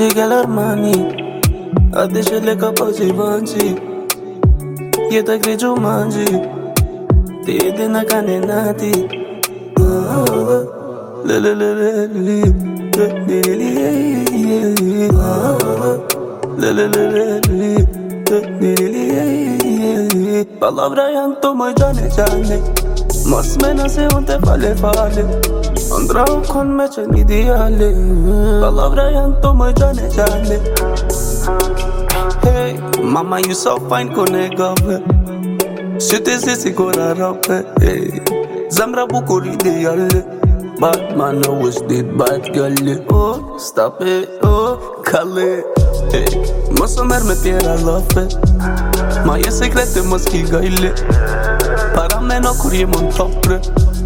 She got her money Addeşele kapacı banci Yeta grejo manji Te de na kane nati La le le le le le de li La le le le le le de li Le Palavra yanto mai giane giane Mas mena se unte fale Andrau con me c'è l'ideale Palavra yanto mai giane giane Hey, mama you so fine kone gave Sute sisi kora rape Hey, Zamra bukuri de yale Bad man always did bad girl Oh, stop it, oh, kale Hey, mosso mer me piera lofe Ma e secrete moski gaile Para me no kurie mon topre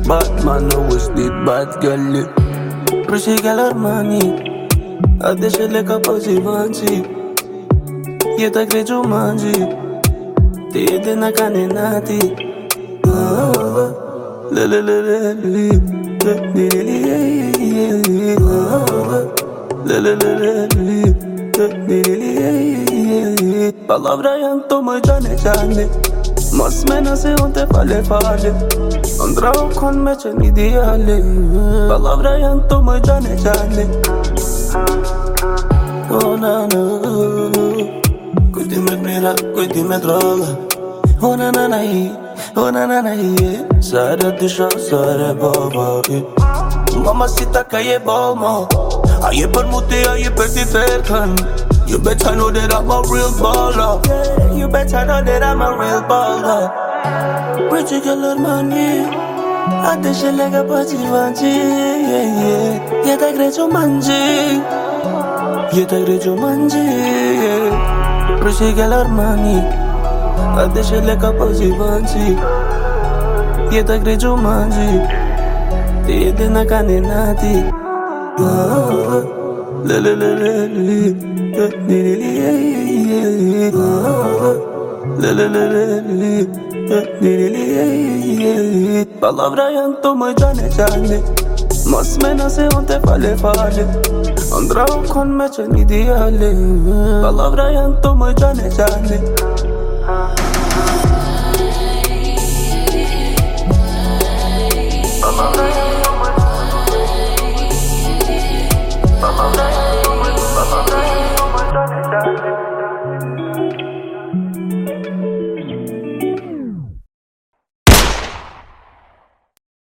Bad man always did bad girl Prosciga l'armani Adesso le capaci vanci Io te credo mangi Ti de na cane nati Le le le le le Le le le Le le le le Le le deli Palabra llanto me llane llane. Mas me nace un te fale fale Un con meche ni diale Palabra llanto me llane llane. Oh na na. Cuidi me mira, cuidi me droga. Oh na na na oh na na na eh. Sare dışa, sare baba yeah. Mamacita calle Balmo Aye per muti, aye per ti terkan You better know that I'm a real baller. Yeah, You better know that I'm a real baller. Pretty girl money. Adesso le capaci vanci Yeah yeah. Yeah te credo mangi Yeah te credo mangi Yeah. Prosciga l'armani Adesso le capaci vanci Io te credo mangi Ti jeti në kaninati La la la la li La li li li La la la la li La li li li Palavra janë të më gjane gjane Mos me nëse unë të fale fale Andra u kon me qenë ideale Palavra janë të më gjane gjane